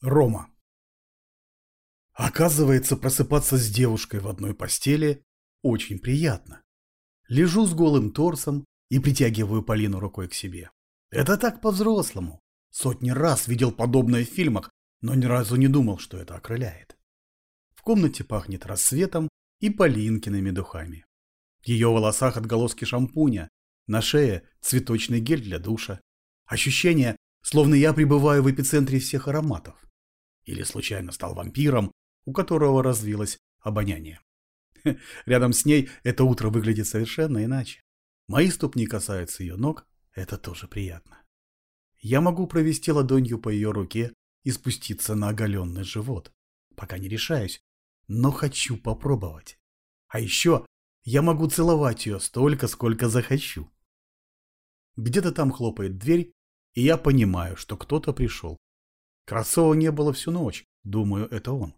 Рома. Оказывается, просыпаться с девушкой в одной постели очень приятно. Лежу с голым торсом и притягиваю Полину рукой к себе. Это так по-взрослому. Сотни раз видел подобное в фильмах, но ни разу не думал, что это окрыляет. В комнате пахнет рассветом и Полинкиными духами. В ее волосах отголоски шампуня, на шее цветочный гель для душа. Ощущение, словно я пребываю в эпицентре всех ароматов. Или случайно стал вампиром, у которого развилось обоняние. Рядом с ней это утро выглядит совершенно иначе. Мои ступни касаются ее ног, это тоже приятно. Я могу провести ладонью по ее руке и спуститься на оголенный живот. Пока не решаюсь, но хочу попробовать. А еще я могу целовать ее столько, сколько захочу. Где-то там хлопает дверь, и я понимаю, что кто-то пришел. Красова не было всю ночь. Думаю, это он.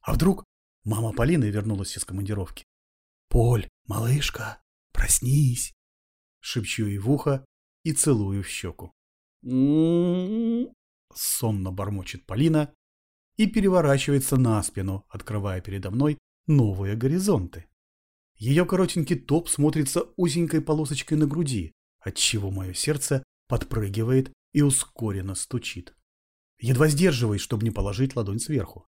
А вдруг мама Полины вернулась из командировки? «Поль, малышка, проснись!» Шепчу ей в ухо и целую в щеку. Сонно бормочет Полина и переворачивается на спину, открывая передо мной новые горизонты. Ее коротенький топ смотрится узенькой полосочкой на груди, отчего мое сердце подпрыгивает и ускоренно стучит едва сдерживаясь, чтобы не положить ладонь сверху.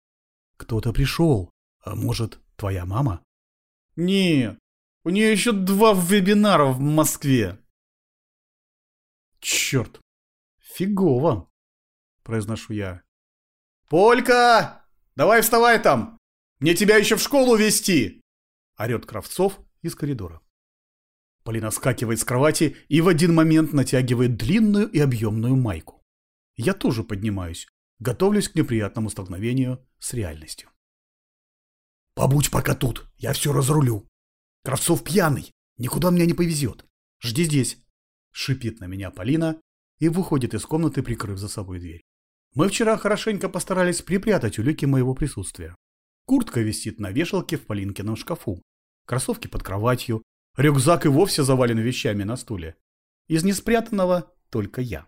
Кто-то пришел. А может, твоя мама? Нет, у нее еще два вебинара в Москве. Черт, фигово, произношу я. Полька, давай вставай там, мне тебя еще в школу вести, орет Кравцов из коридора. Полина скакивает с кровати и в один момент натягивает длинную и объемную майку. Я тоже поднимаюсь, готовлюсь к неприятному столкновению с реальностью. «Побудь пока тут, я все разрулю. Кравцов пьяный, никуда меня не повезет. Жди здесь!» Шипит на меня Полина и выходит из комнаты, прикрыв за собой дверь. Мы вчера хорошенько постарались припрятать улики моего присутствия. Куртка висит на вешалке в Полинкином шкафу. Кроссовки под кроватью. Рюкзак и вовсе завален вещами на стуле. Из неспрятанного только я.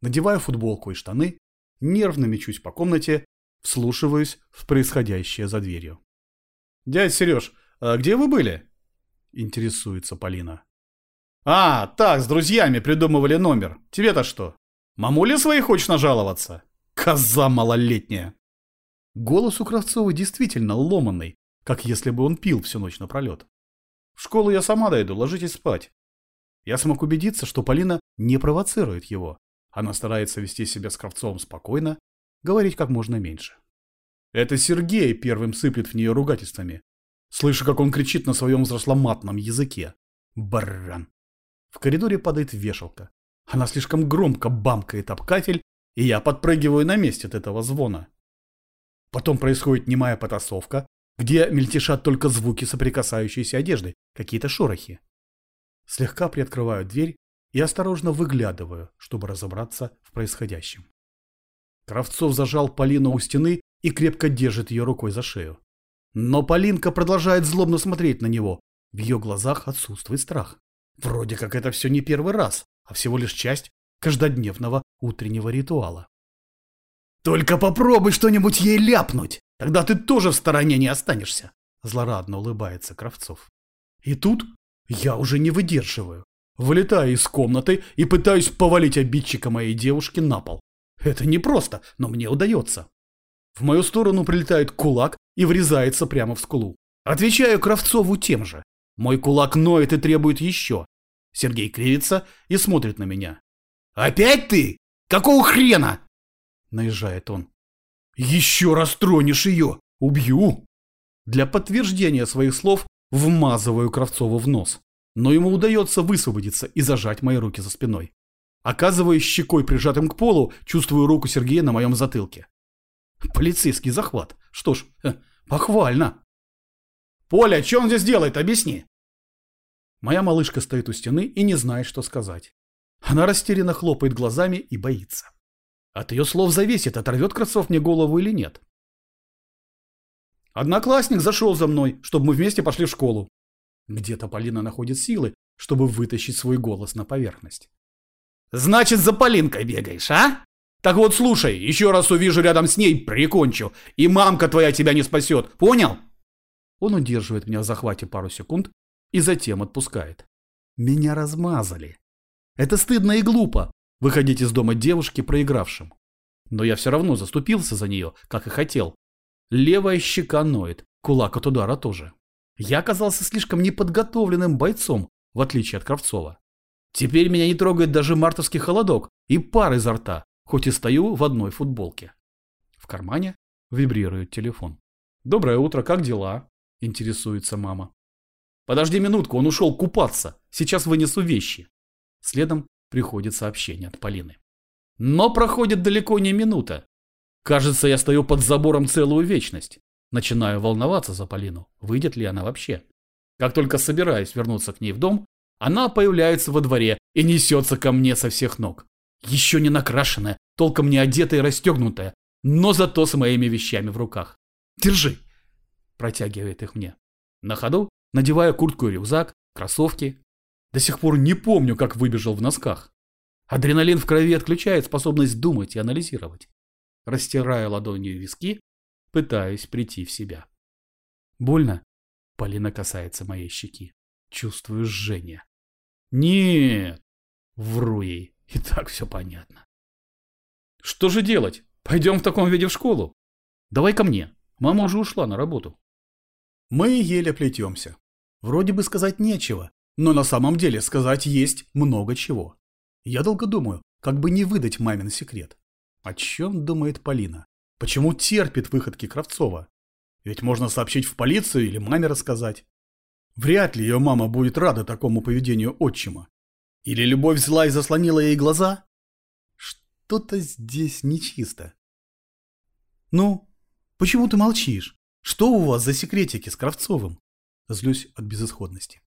Надеваю футболку и штаны, нервно мечусь по комнате, вслушиваюсь в происходящее за дверью. «Дядь Сереж, а где вы были?» – интересуется Полина. «А, так, с друзьями придумывали номер. Тебе-то что? Мамуле своей хочешь нажаловаться? Коза малолетняя!» Голос у Кравцова действительно ломанный, как если бы он пил всю ночь напролет. «В школу я сама дойду, ложитесь спать». Я смог убедиться, что Полина не провоцирует его, она старается вести себя с Кравцовым спокойно, говорить как можно меньше. Это Сергей первым сыплет в нее ругательствами. Слышу, как он кричит на своем взросломатном языке. Баран. В коридоре падает вешалка. Она слишком громко бамкает об кафель, и я подпрыгиваю на месте от этого звона. Потом происходит немая потасовка, где мельтешат только звуки соприкасающейся одежды, какие-то шорохи. Слегка приоткрываю дверь и осторожно выглядываю, чтобы разобраться в происходящем. Кравцов зажал Полину у стены и крепко держит ее рукой за шею. Но Полинка продолжает злобно смотреть на него. В ее глазах отсутствует страх. Вроде как это все не первый раз, а всего лишь часть каждодневного утреннего ритуала. «Только попробуй что-нибудь ей ляпнуть, тогда ты тоже в стороне не останешься», злорадно улыбается Кравцов. И тут я уже не выдерживаю. Вылетаю из комнаты и пытаюсь повалить обидчика моей девушки на пол. Это непросто, но мне удается. В мою сторону прилетает кулак и врезается прямо в скулу. Отвечаю Кравцову тем же. Мой кулак ноет и требует еще. Сергей кривится и смотрит на меня. «Опять ты? Какого хрена?» Наезжает он. «Еще раз тронешь ее! Убью!» Для подтверждения своих слов вмазываю Кравцову в нос но ему удается высвободиться и зажать мои руки за спиной. Оказываясь щекой прижатым к полу, чувствую руку Сергея на моем затылке. Полицейский захват. Что ж, э, похвально. «Поля, что он здесь делает? Объясни!» Моя малышка стоит у стены и не знает, что сказать. Она растерянно хлопает глазами и боится. От ее слов зависит, оторвет Красов мне голову или нет. Одноклассник зашел за мной, чтобы мы вместе пошли в школу. Где-то Полина находит силы, чтобы вытащить свой голос на поверхность. «Значит, за Полинкой бегаешь, а?» Так вот, слушай, еще раз увижу рядом с ней, прикончу. И мамка твоя тебя не спасет. Понял? Он удерживает меня в захвате пару секунд и затем отпускает. Меня размазали. Это стыдно и глупо, выходить из дома девушки проигравшим. Но я все равно заступился за нее, как и хотел. Левая щека ноет, кулак от удара тоже. Я оказался слишком неподготовленным бойцом, в отличие от Кравцова. Теперь меня не трогает даже мартовский холодок и пар изо рта, хоть и стою в одной футболке. В кармане вибрирует телефон. «Доброе утро, как дела?» – интересуется мама. «Подожди минутку, он ушел купаться. Сейчас вынесу вещи». Следом приходит сообщение от Полины. Но проходит далеко не минута. Кажется, я стою под забором целую вечность. Начинаю волноваться за Полину, выйдет ли она вообще. Как только собираюсь вернуться к ней в дом, она появляется во дворе и несется ко мне со всех ног. Еще не накрашенная, толком не одетая и расстегнутая, но зато с моими вещами в руках. «Держи!» – протягивает их мне. На ходу надеваю куртку и рюкзак, кроссовки. До сих пор не помню, как выбежал в носках. Адреналин в крови отключает способность думать и анализировать. Растираю ладонью виски, пытаюсь прийти в себя. Больно? Полина касается моей щеки. Чувствую жжение. Нет, вру ей. И так все понятно. Что же делать? Пойдем в таком виде в школу? Давай ко мне. Мама уже ушла на работу. Мы еле плетемся. Вроде бы сказать нечего, но на самом деле сказать есть много чего. Я долго думаю, как бы не выдать мамин секрет. О чем думает Полина? Почему терпит выходки Кравцова? Ведь можно сообщить в полицию или маме рассказать. Вряд ли ее мама будет рада такому поведению отчима. Или любовь зла и заслонила ей глаза? Что-то здесь нечисто. Ну, почему ты молчишь? Что у вас за секретики с Кравцовым? Злюсь от безысходности.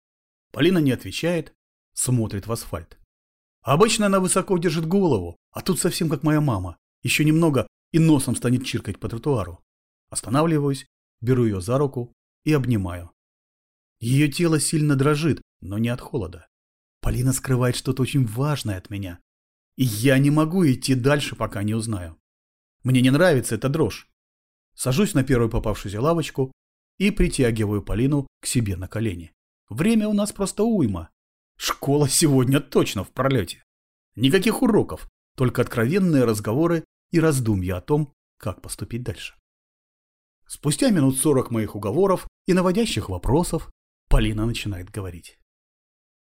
Полина не отвечает, смотрит в асфальт. Обычно она высоко держит голову, а тут совсем как моя мама. Еще немного и носом станет чиркать по тротуару. Останавливаюсь, беру ее за руку и обнимаю. Ее тело сильно дрожит, но не от холода. Полина скрывает что-то очень важное от меня. И я не могу идти дальше, пока не узнаю. Мне не нравится эта дрожь. Сажусь на первую попавшуюся лавочку и притягиваю Полину к себе на колени. Время у нас просто уйма. Школа сегодня точно в пролете. Никаких уроков, только откровенные разговоры и раздумья о том, как поступить дальше. Спустя минут сорок моих уговоров и наводящих вопросов Полина начинает говорить.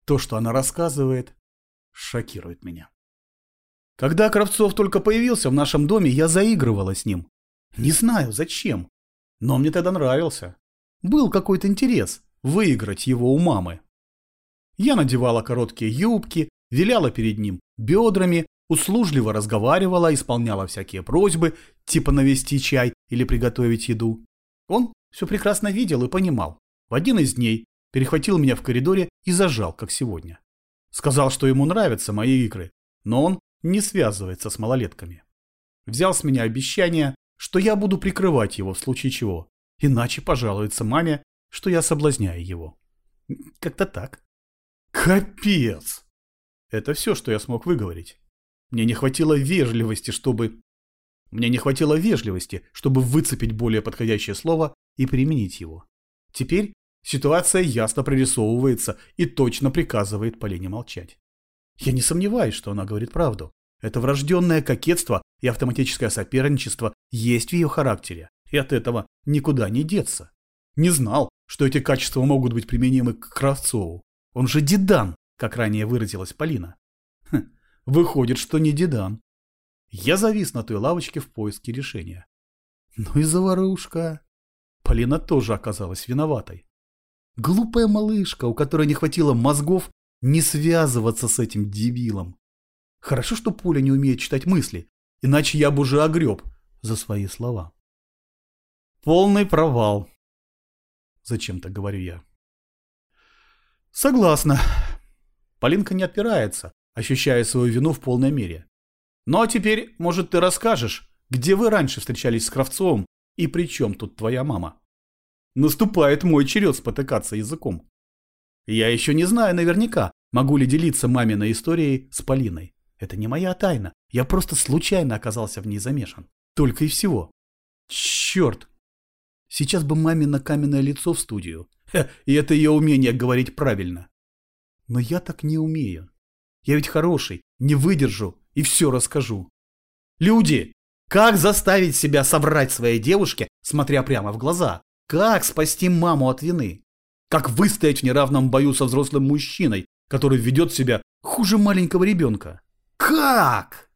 То, что она рассказывает, шокирует меня. Когда Кравцов только появился в нашем доме, я заигрывала с ним. Не знаю, зачем, но мне тогда нравился. Был какой-то интерес выиграть его у мамы. Я надевала короткие юбки, виляла перед ним бедрами, услужливо разговаривала, исполняла всякие просьбы, типа навести чай или приготовить еду. Он все прекрасно видел и понимал. В один из дней перехватил меня в коридоре и зажал, как сегодня. Сказал, что ему нравятся мои игры, но он не связывается с малолетками. Взял с меня обещание, что я буду прикрывать его в случае чего, иначе пожалуется маме, что я соблазняю его. Как-то так. Капец! Это все, что я смог выговорить. Мне не хватило вежливости, чтобы... Мне не хватило вежливости, чтобы выцепить более подходящее слово и применить его. Теперь ситуация ясно прорисовывается и точно приказывает Полине молчать. Я не сомневаюсь, что она говорит правду. Это врожденное кокетство и автоматическое соперничество есть в ее характере, и от этого никуда не деться. Не знал, что эти качества могут быть применимы к Кравцову. Он же дедан, как ранее выразилась Полина. Выходит, что не дедан. Я завис на той лавочке в поиске решения. Ну и заварушка. Полина тоже оказалась виноватой. Глупая малышка, у которой не хватило мозгов не связываться с этим дебилом. Хорошо, что Поля не умеет читать мысли, иначе я бы уже огреб за свои слова. Полный провал. Зачем-то говорю я. Согласна. Полинка не отпирается, ощущая свою вину в полной мере. Ну а теперь, может, ты расскажешь, где вы раньше встречались с Кравцовым и при чем тут твоя мама? Наступает мой черед спотыкаться языком. Я еще не знаю наверняка, могу ли делиться маминой историей с Полиной. Это не моя тайна. Я просто случайно оказался в ней замешан. Только и всего. Черт! Сейчас бы маме на каменное лицо в студию. Ха, и это ее умение говорить правильно. Но я так не умею. Я ведь хороший, не выдержу и все расскажу. Люди, как заставить себя соврать своей девушке, смотря прямо в глаза? Как спасти маму от вины? Как выстоять в неравном бою со взрослым мужчиной, который ведет себя хуже маленького ребенка? Как?